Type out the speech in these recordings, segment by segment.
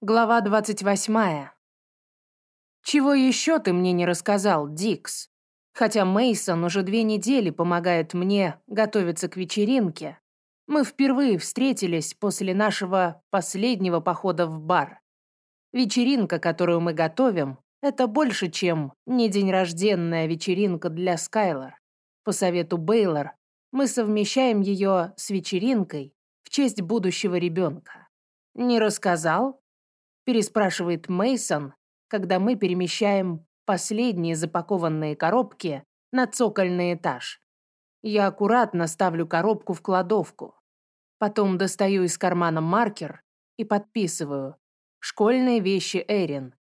Глава 28. Чего еще ты мне не рассказал, Дикс? Хотя Мейсон уже две недели помогает мне готовиться к вечеринке, мы впервые встретились после нашего последнего похода в бар. Вечеринка, которую мы готовим, это больше, чем не день вечеринка для Скайлор. По совету Бейлор мы совмещаем ее с вечеринкой в честь будущего ребенка. Не рассказал? Переспрашивает Мейсон, когда мы перемещаем последние запакованные коробки на цокольный этаж. Я аккуратно ставлю коробку в кладовку. Потом достаю из кармана маркер и подписываю «Школьные вещи Эрин».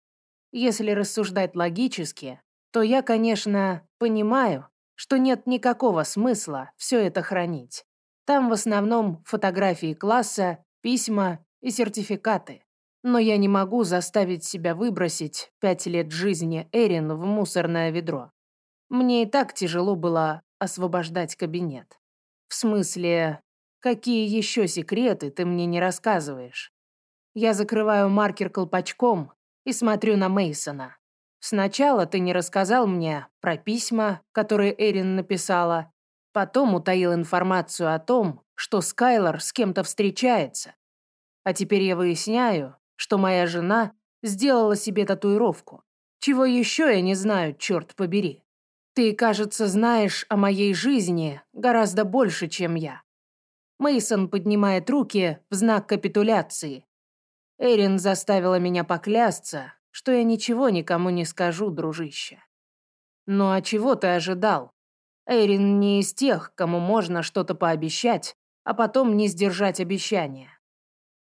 Если рассуждать логически, то я, конечно, понимаю, что нет никакого смысла все это хранить. Там в основном фотографии класса, письма и сертификаты. Но я не могу заставить себя выбросить пять лет жизни Эрин в мусорное ведро. Мне и так тяжело было освобождать кабинет. В смысле, какие еще секреты ты мне не рассказываешь? Я закрываю маркер колпачком и смотрю на Мейсона. Сначала ты не рассказал мне про письма, которые Эрин написала, потом утаил информацию о том, что Скайлор с кем-то встречается. А теперь я выясняю, что моя жена сделала себе татуировку. Чего еще я не знаю, черт побери. Ты, кажется, знаешь о моей жизни гораздо больше, чем я. Мейсон поднимает руки в знак капитуляции. Эрин заставила меня поклясться, что я ничего никому не скажу, дружище. Ну а чего ты ожидал? Эрин не из тех, кому можно что-то пообещать, а потом не сдержать обещания.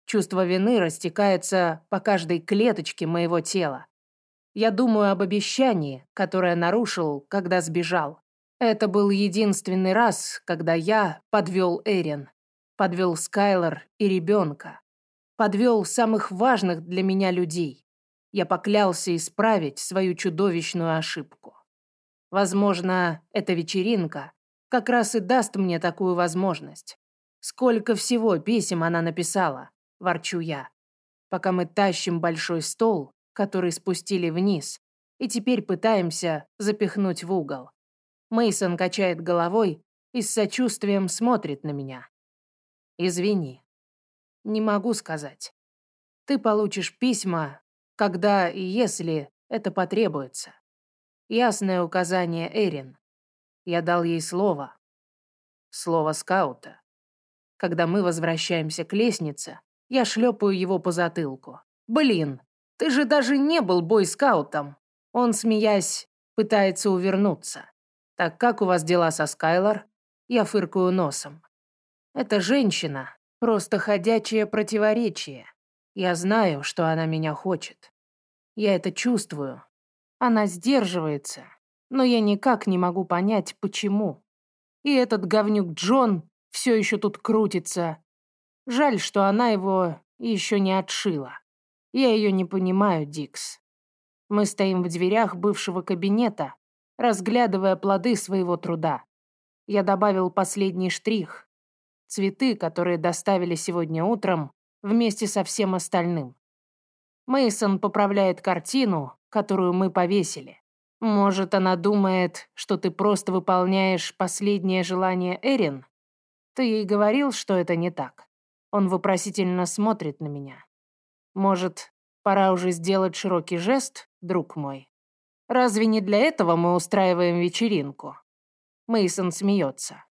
Чувство вины растекается по каждой клеточке моего тела. Я думаю об обещании, которое нарушил, когда сбежал. Это был единственный раз, когда я подвел Эрин, подвел Скайлор и ребенка, подвел самых важных для меня людей. Я поклялся исправить свою чудовищную ошибку. Возможно, эта вечеринка как раз и даст мне такую возможность. Сколько всего писем она написала ворчу я, пока мы тащим большой стол, который спустили вниз, и теперь пытаемся запихнуть в угол. Мейсон качает головой и с сочувствием смотрит на меня. Извини. Не могу сказать. Ты получишь письма, когда и если это потребуется. Ясное указание Эрин. Я дал ей слово. Слово скаута. Когда мы возвращаемся к лестнице, я шлепаю его по затылку. «Блин, ты же даже не был бойскаутом!» Он, смеясь, пытается увернуться. «Так как у вас дела со Скайлор?» Я фыркаю носом. «Это женщина, просто ходячее противоречие. Я знаю, что она меня хочет. Я это чувствую. Она сдерживается, но я никак не могу понять, почему. И этот говнюк Джон все еще тут крутится, Жаль, что она его еще не отшила. Я ее не понимаю, Дикс. Мы стоим в дверях бывшего кабинета, разглядывая плоды своего труда. Я добавил последний штрих. Цветы, которые доставили сегодня утром, вместе со всем остальным. Мейсон поправляет картину, которую мы повесили. Может, она думает, что ты просто выполняешь последнее желание Эрин? Ты ей говорил, что это не так. Он вопросительно смотрит на меня. Может, пора уже сделать широкий жест, друг мой? Разве не для этого мы устраиваем вечеринку? Мейсон смеется.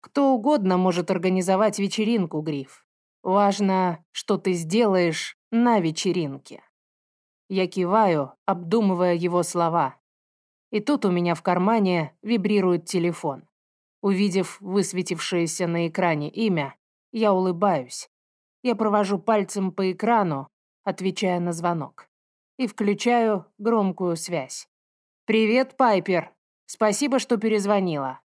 Кто угодно может организовать вечеринку, Гриф. Важно, что ты сделаешь на вечеринке. Я киваю, обдумывая его слова. И тут у меня в кармане вибрирует телефон. Увидев высветившееся на экране имя, я улыбаюсь. Я провожу пальцем по экрану, отвечая на звонок. И включаю громкую связь. «Привет, Пайпер. Спасибо, что перезвонила.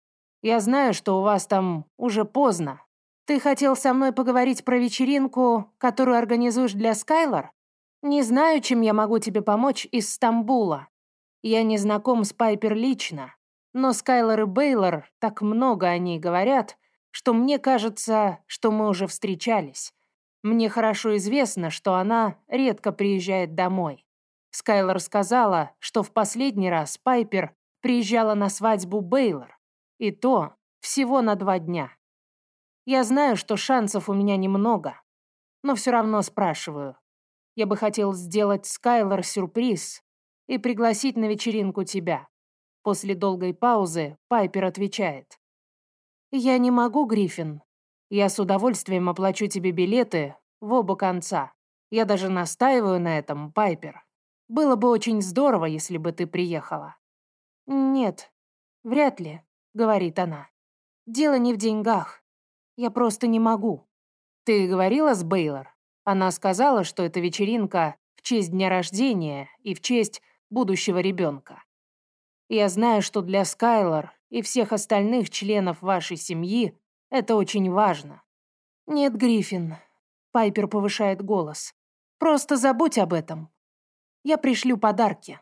Я знаю, что у вас там уже поздно. Ты хотел со мной поговорить про вечеринку, которую организуешь для Скайлор? Не знаю, чем я могу тебе помочь из Стамбула. Я не знаком с Пайпер лично, но Скайлор и Бейлор так много о ней говорят, что мне кажется, что мы уже встречались. Мне хорошо известно, что она редко приезжает домой. Скайлор сказала, что в последний раз Пайпер приезжала на свадьбу Бейлор, и то всего на два дня. Я знаю, что шансов у меня немного, но все равно спрашиваю. Я бы хотел сделать Скайлор сюрприз и пригласить на вечеринку тебя. После долгой паузы Пайпер отвечает. «Я не могу, Гриффин. Я с удовольствием оплачу тебе билеты в оба конца. Я даже настаиваю на этом, Пайпер. Было бы очень здорово, если бы ты приехала». «Нет, вряд ли», — говорит она. «Дело не в деньгах. Я просто не могу». «Ты говорила с Бейлор? Она сказала, что это вечеринка в честь дня рождения и в честь будущего ребенка. Я знаю, что для Скайлор и всех остальных членов вашей семьи это очень важно. Нет, Гриффин. Пайпер повышает голос. Просто забудь об этом. Я пришлю подарки.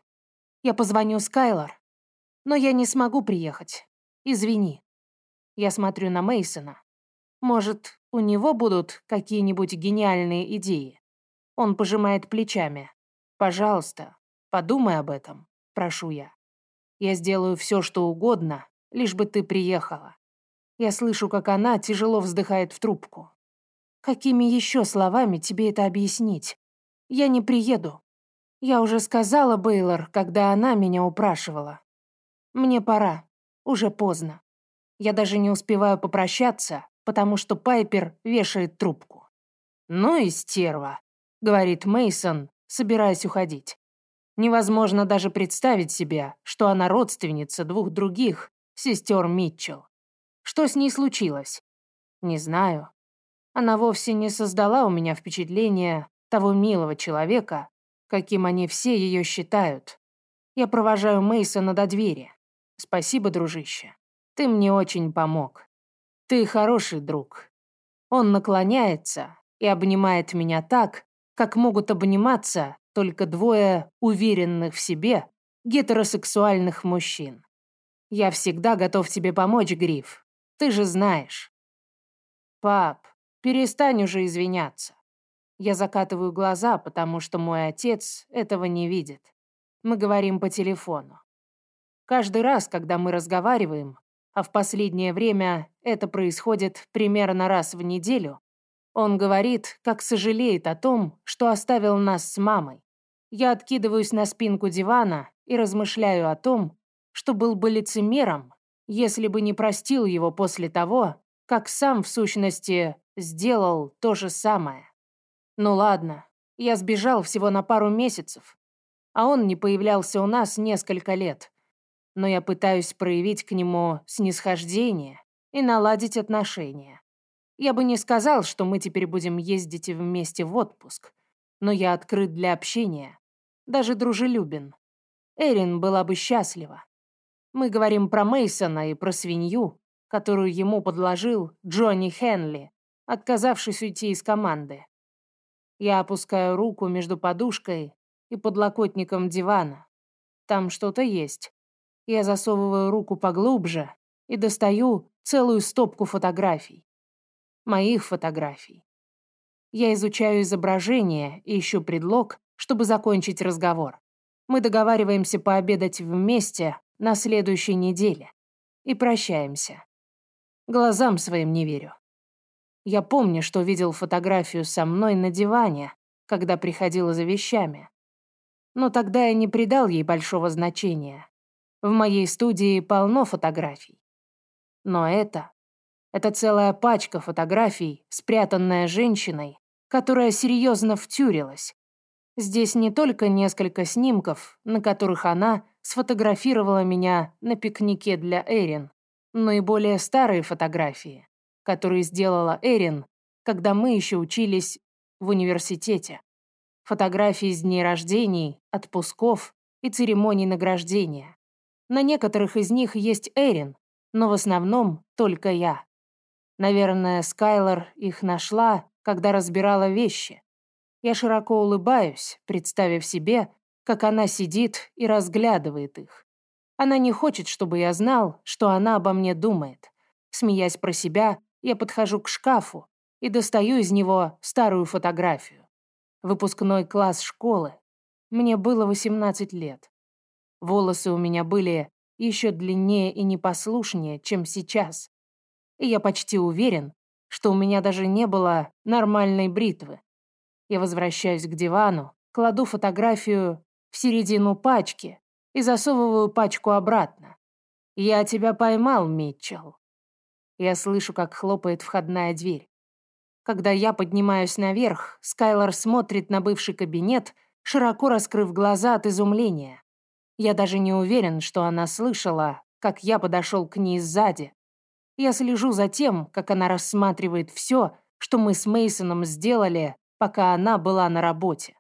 Я позвоню Скайлор. Но я не смогу приехать. Извини. Я смотрю на Мейсона. Может, у него будут какие-нибудь гениальные идеи? Он пожимает плечами. Пожалуйста, подумай об этом, прошу я. Я сделаю все, что угодно, лишь бы ты приехала. Я слышу, как она тяжело вздыхает в трубку. Какими еще словами тебе это объяснить? Я не приеду. Я уже сказала Бейлор, когда она меня упрашивала. Мне пора. Уже поздно. Я даже не успеваю попрощаться, потому что Пайпер вешает трубку. «Ну и стерва», — говорит Мейсон, собираясь уходить. Невозможно даже представить себе, что она родственница двух других, сестер Митчелл. Что с ней случилось? Не знаю. Она вовсе не создала у меня впечатление того милого человека, каким они все ее считают. Я провожаю Мейсона до двери. Спасибо, дружище. Ты мне очень помог. Ты хороший друг. Он наклоняется и обнимает меня так, как могут обниматься только двое уверенных в себе гетеросексуальных мужчин. Я всегда готов тебе помочь, Гриф. Ты же знаешь. Пап, перестань уже извиняться. Я закатываю глаза, потому что мой отец этого не видит. Мы говорим по телефону. Каждый раз, когда мы разговариваем, а в последнее время это происходит примерно раз в неделю, он говорит, как сожалеет о том, что оставил нас с мамой. Я откидываюсь на спинку дивана и размышляю о том, что был бы лицемером, если бы не простил его после того, как сам, в сущности, сделал то же самое. Ну ладно, я сбежал всего на пару месяцев, а он не появлялся у нас несколько лет. Но я пытаюсь проявить к нему снисхождение и наладить отношения. Я бы не сказал, что мы теперь будем ездить вместе в отпуск, но я открыт для общения, даже дружелюбен. Эрин была бы счастлива. Мы говорим про Мейсона и про свинью, которую ему подложил Джонни Хенли, отказавшись уйти из команды. Я опускаю руку между подушкой и подлокотником дивана. Там что-то есть. Я засовываю руку поглубже и достаю целую стопку фотографий моих фотографий. Я изучаю изображение и ищу предлог, чтобы закончить разговор. Мы договариваемся пообедать вместе на следующей неделе и прощаемся. Глазам своим не верю. Я помню, что видел фотографию со мной на диване, когда приходила за вещами. Но тогда я не придал ей большого значения. В моей студии полно фотографий. Но это это целая пачка фотографий, спрятанная женщиной, которая серьезно втюрилась. Здесь не только несколько снимков, на которых она сфотографировала меня на пикнике для Эрин, но и более старые фотографии, которые сделала Эрин, когда мы еще учились в университете. Фотографии с дней рождений, отпусков и церемоний награждения. На некоторых из них есть Эрин, но в основном только я. Наверное, Скайлор их нашла, когда разбирала вещи. Я широко улыбаюсь, представив себе, как она сидит и разглядывает их. Она не хочет, чтобы я знал, что она обо мне думает. Смеясь про себя, я подхожу к шкафу и достаю из него старую фотографию. Выпускной класс школы. Мне было 18 лет. Волосы у меня были еще длиннее и непослушнее, чем сейчас. И я почти уверен, что у меня даже не было нормальной бритвы. Я возвращаюсь к дивану, кладу фотографию в середину пачки и засовываю пачку обратно. «Я тебя поймал, Митчелл». Я слышу, как хлопает входная дверь. Когда я поднимаюсь наверх, Скайлор смотрит на бывший кабинет, широко раскрыв глаза от изумления. Я даже не уверен, что она слышала, как я подошел к ней сзади. Я слежу за тем, как она рассматривает все, что мы с Мейсоном сделали, пока она была на работе.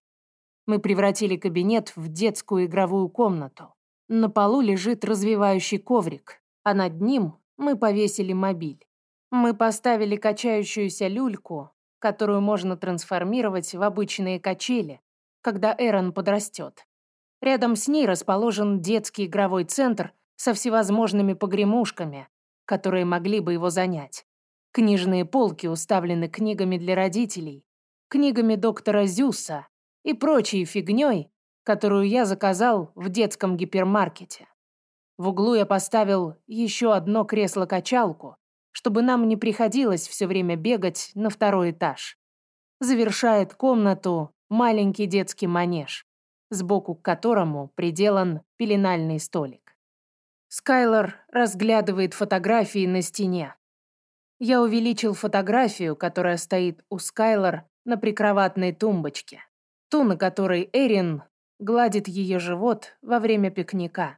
Мы превратили кабинет в детскую игровую комнату. На полу лежит развивающий коврик, а над ним мы повесили мобиль. Мы поставили качающуюся люльку, которую можно трансформировать в обычные качели, когда Эрон подрастет. Рядом с ней расположен детский игровой центр со всевозможными погремушками, которые могли бы его занять. Книжные полки уставлены книгами для родителей, книгами доктора Зюса и прочей фигней, которую я заказал в детском гипермаркете. В углу я поставил еще одно кресло-качалку, чтобы нам не приходилось все время бегать на второй этаж. Завершает комнату маленький детский манеж, сбоку к которому приделан пеленальный столик. Скайлор разглядывает фотографии на стене. Я увеличил фотографию, которая стоит у Скайлор на прикроватной тумбочке, ту, на которой Эрин гладит ее живот во время пикника.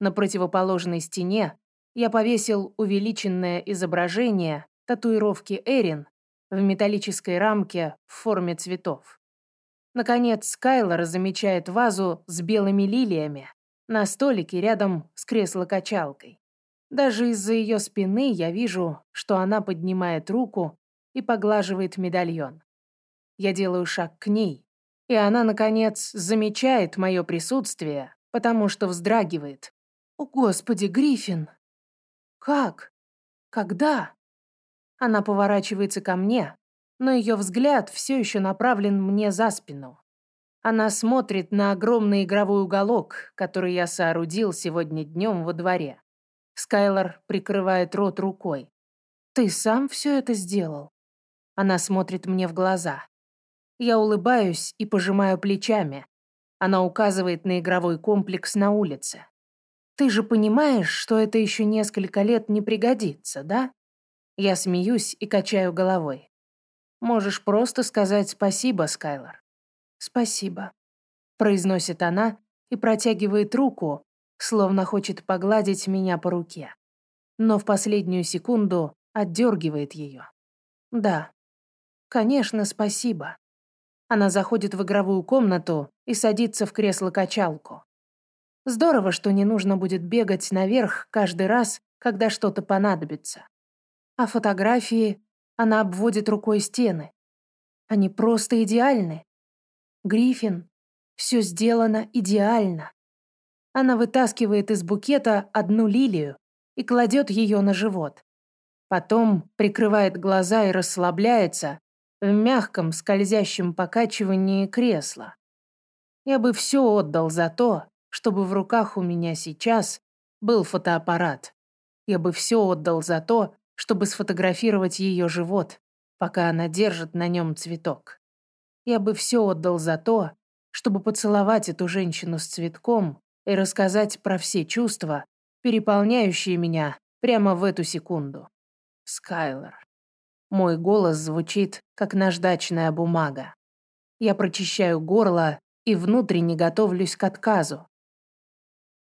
На противоположной стене я повесил увеличенное изображение татуировки Эрин в металлической рамке в форме цветов. Наконец, Скайлор замечает вазу с белыми лилиями на столике рядом с кресло-качалкой. Даже из-за ее спины я вижу, что она поднимает руку и поглаживает медальон. Я делаю шаг к ней, и она, наконец, замечает мое присутствие, потому что вздрагивает. «О, Господи, Гриффин!» «Как? Когда?» Она поворачивается ко мне, но ее взгляд все еще направлен мне за спину. Она смотрит на огромный игровой уголок, который я соорудил сегодня днем во дворе. Скайлор прикрывает рот рукой. «Ты сам все это сделал?» Она смотрит мне в глаза. Я улыбаюсь и пожимаю плечами. Она указывает на игровой комплекс на улице. Ты же понимаешь, что это еще несколько лет не пригодится, да? Я смеюсь и качаю головой. Можешь просто сказать спасибо, Скайлор. Спасибо, произносит она и протягивает руку, словно хочет погладить меня по руке. Но в последнюю секунду отдергивает ее. Да, конечно, спасибо. Она заходит в игровую комнату и садится в кресло-качалку. Здорово, что не нужно будет бегать наверх каждый раз, когда что-то понадобится. А фотографии она обводит рукой стены. Они просто идеальны. Гриффин, все сделано идеально. Она вытаскивает из букета одну лилию и кладет ее на живот. Потом прикрывает глаза и расслабляется в мягком скользящем покачивании кресла. Я бы все отдал за то, чтобы в руках у меня сейчас был фотоаппарат. Я бы все отдал за то, чтобы сфотографировать ее живот, пока она держит на нем цветок. Я бы все отдал за то, чтобы поцеловать эту женщину с цветком и рассказать про все чувства, переполняющие меня прямо в эту секунду. Скайлор. Мой голос звучит, как наждачная бумага. Я прочищаю горло и внутренне готовлюсь к отказу,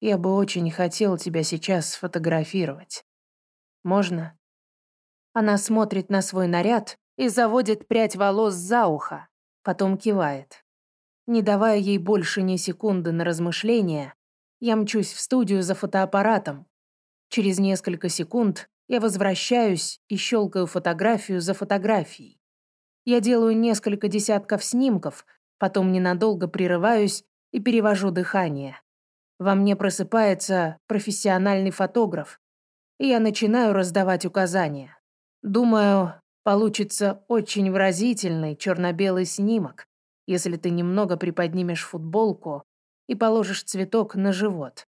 я бы очень хотел тебя сейчас сфотографировать. Можно?» Она смотрит на свой наряд и заводит прядь волос за ухо, потом кивает. Не давая ей больше ни секунды на размышления, я мчусь в студию за фотоаппаратом. Через несколько секунд я возвращаюсь и щелкаю фотографию за фотографией. Я делаю несколько десятков снимков, потом ненадолго прерываюсь и перевожу дыхание. Во мне просыпается профессиональный фотограф, и я начинаю раздавать указания. Думаю, Получится очень выразительный черно-белый снимок, если ты немного приподнимешь футболку и положишь цветок на живот.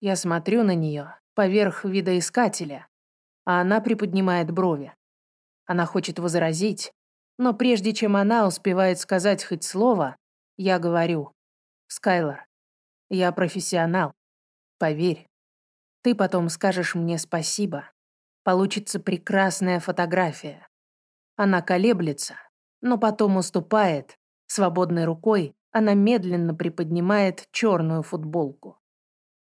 Я смотрю на нее поверх видоискателя, а она приподнимает брови. Она хочет возразить, но прежде чем она успевает сказать хоть слово, я говорю, «Скайлор, я профессионал. Поверь. Ты потом скажешь мне спасибо. Получится прекрасная фотография. Она колеблется, но потом уступает. Свободной рукой она медленно приподнимает черную футболку.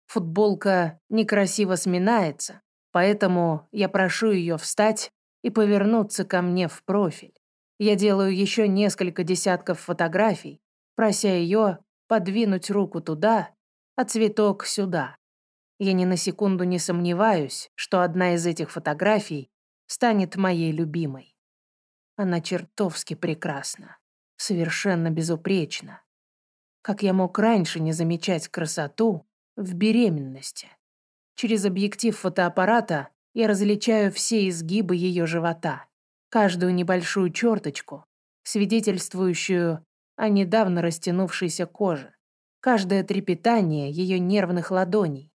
Футболка некрасиво сминается, поэтому я прошу ее встать и повернуться ко мне в профиль. Я делаю еще несколько десятков фотографий, прося ее подвинуть руку туда, а цветок сюда. Я ни на секунду не сомневаюсь, что одна из этих фотографий станет моей любимой. Она чертовски прекрасна, совершенно безупречна. Как я мог раньше не замечать красоту в беременности? Через объектив фотоаппарата я различаю все изгибы ее живота, каждую небольшую черточку, свидетельствующую о недавно растянувшейся коже, каждое трепетание ее нервных ладоней.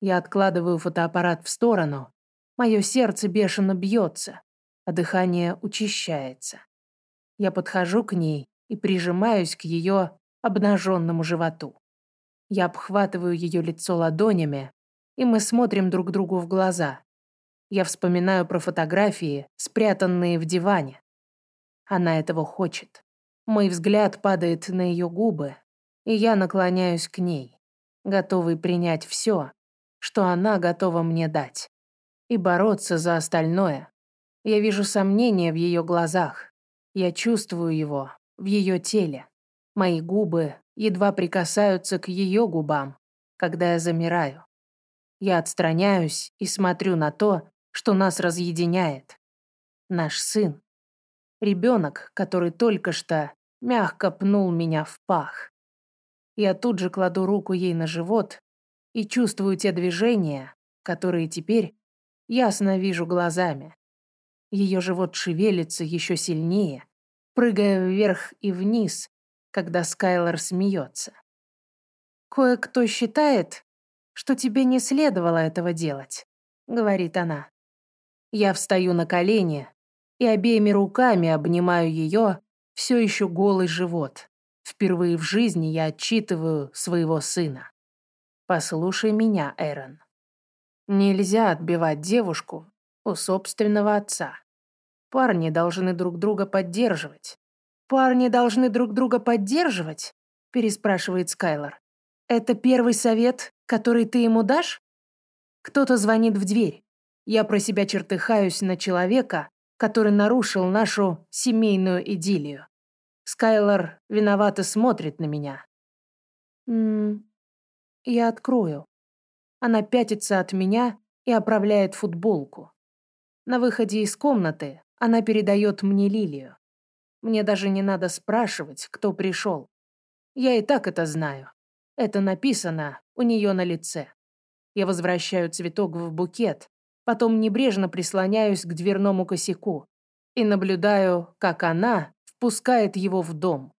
Я откладываю фотоаппарат в сторону, мое сердце бешено бьется, а дыхание учащается. Я подхожу к ней и прижимаюсь к ее обнаженному животу. Я обхватываю ее лицо ладонями, и мы смотрим друг другу в глаза. Я вспоминаю про фотографии, спрятанные в диване. Она этого хочет. Мой взгляд падает на ее губы, и я наклоняюсь к ней, готовый принять все, что она готова мне дать, и бороться за остальное. Я вижу сомнение в ее глазах. Я чувствую его в ее теле. Мои губы едва прикасаются к ее губам, когда я замираю. Я отстраняюсь и смотрю на то, что нас разъединяет. Наш сын. Ребенок, который только что мягко пнул меня в пах. Я тут же кладу руку ей на живот и чувствую те движения, которые теперь ясно вижу глазами. Ее живот шевелится еще сильнее, прыгая вверх и вниз, когда Скайлор смеется. «Кое-кто считает, что тебе не следовало этого делать», — говорит она. Я встаю на колени и обеими руками обнимаю ее, все еще голый живот. Впервые в жизни я отчитываю своего сына. Послушай меня, Эрон. Нельзя отбивать девушку у собственного отца. Парни должны друг друга поддерживать. Парни должны друг друга поддерживать? Переспрашивает Скайлор. Это первый совет, который ты ему дашь? Кто-то звонит в дверь. Я про себя чертыхаюсь на человека, который нарушил нашу семейную идиллию. Скайлор виновато смотрит на меня. «М я открою». Она пятится от меня и оправляет футболку. На выходе из комнаты она передает мне лилию. Мне даже не надо спрашивать, кто пришел. Я и так это знаю. Это написано у нее на лице. Я возвращаю цветок в букет, потом небрежно прислоняюсь к дверному косяку и наблюдаю, как она впускает его в дом.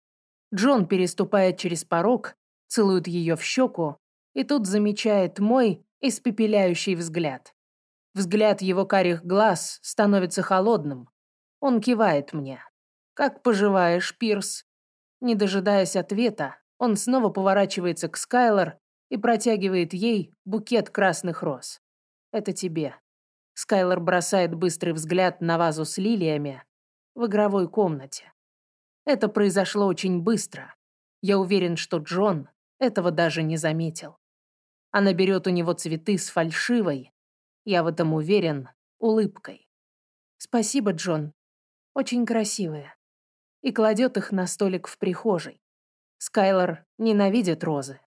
Джон переступает через порог, целует ее в щеку и тут замечает мой испепеляющий взгляд. Взгляд его карих глаз становится холодным. Он кивает мне. «Как поживаешь, Пирс?» Не дожидаясь ответа, он снова поворачивается к Скайлор и протягивает ей букет красных роз. «Это тебе». Скайлор бросает быстрый взгляд на вазу с лилиями в игровой комнате. Это произошло очень быстро. Я уверен, что Джон этого даже не заметил. Она берет у него цветы с фальшивой, я в этом уверен, улыбкой. «Спасибо, Джон. Очень красивые». И кладет их на столик в прихожей. Скайлор ненавидит розы.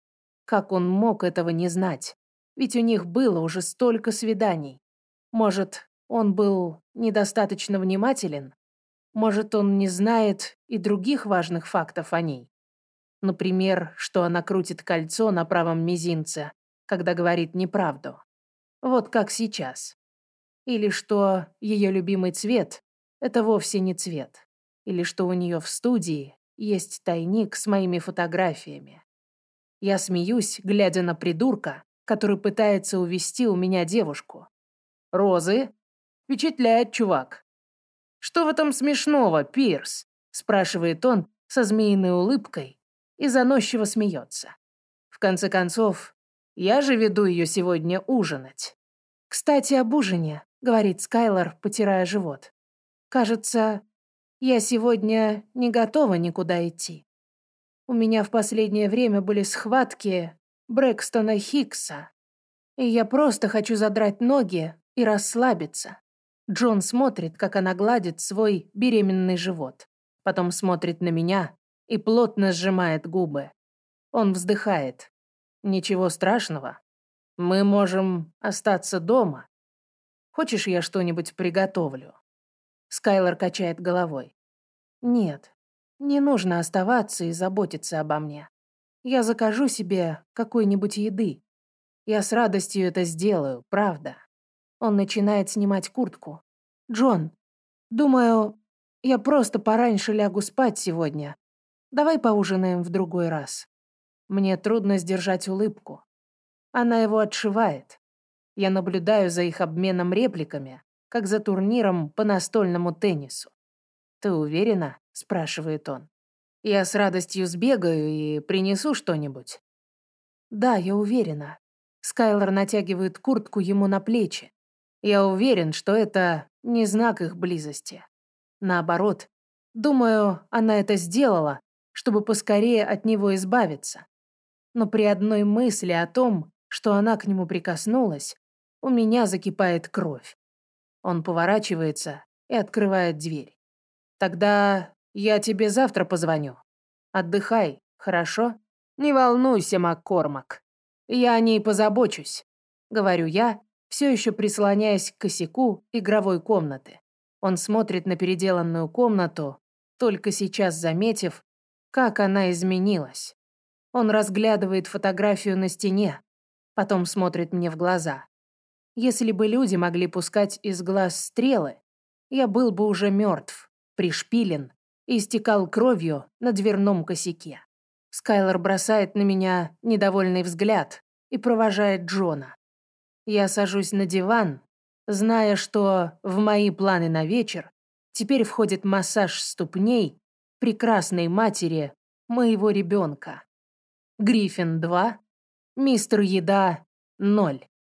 Как он мог этого не знать? Ведь у них было уже столько свиданий. Может, он был недостаточно внимателен? Может, он не знает и других важных фактов о ней. Например, что она крутит кольцо на правом мизинце, когда говорит неправду. Вот как сейчас. Или что ее любимый цвет это вовсе не цвет. Или что у нее в студии есть тайник с моими фотографиями. Я смеюсь, глядя на придурка, который пытается увести у меня девушку. «Розы?» «Впечатляет, чувак». «Что в этом смешного, Пирс?» спрашивает он со змеиной улыбкой и заносчиво смеется. В конце концов, я же веду ее сегодня ужинать. «Кстати, об ужине», — говорит Скайлор, потирая живот. «Кажется, я сегодня не готова никуда идти. У меня в последнее время были схватки Брэкстона Хикса, и я просто хочу задрать ноги и расслабиться. Джон смотрит, как она гладит свой беременный живот. Потом смотрит на меня и плотно сжимает губы. Он вздыхает. Ничего страшного. Мы можем остаться дома. Хочешь, я что-нибудь приготовлю? Скайлор качает головой. Нет, не нужно оставаться и заботиться обо мне. Я закажу себе какой-нибудь еды. Я с радостью это сделаю, правда. Он начинает снимать куртку. Джон, думаю, я просто пораньше лягу спать сегодня. Давай поужинаем в другой раз. Мне трудно сдержать улыбку. Она его отшивает. Я наблюдаю за их обменом репликами, как за турниром по настольному теннису. «Ты уверена?» – спрашивает он. «Я с радостью сбегаю и принесу что-нибудь». «Да, я уверена». Скайлор натягивает куртку ему на плечи. Я уверен, что это не знак их близости. Наоборот, думаю, она это сделала, чтобы поскорее от него избавиться. Но при одной мысли о том, что она к нему прикоснулась, у меня закипает кровь. Он поворачивается и открывает дверь. «Тогда я тебе завтра позвоню. Отдыхай, хорошо? Не волнуйся, Маккормак. Я о ней позабочусь», — говорю я, все еще прислоняясь к косяку игровой комнаты. Он смотрит на переделанную комнату, только сейчас заметив, как она изменилась. Он разглядывает фотографию на стене, потом смотрит мне в глаза. Если бы люди могли пускать из глаз стрелы, я был бы уже мертв, пришпилен и истекал кровью на дверном косяке. Скайлор бросает на меня недовольный взгляд и провожает Джона. Я сажусь на диван зная, что в мои планы на вечер теперь входит массаж ступней прекрасной матери моего ребенка. Гриффин 2, мистер Еда 0.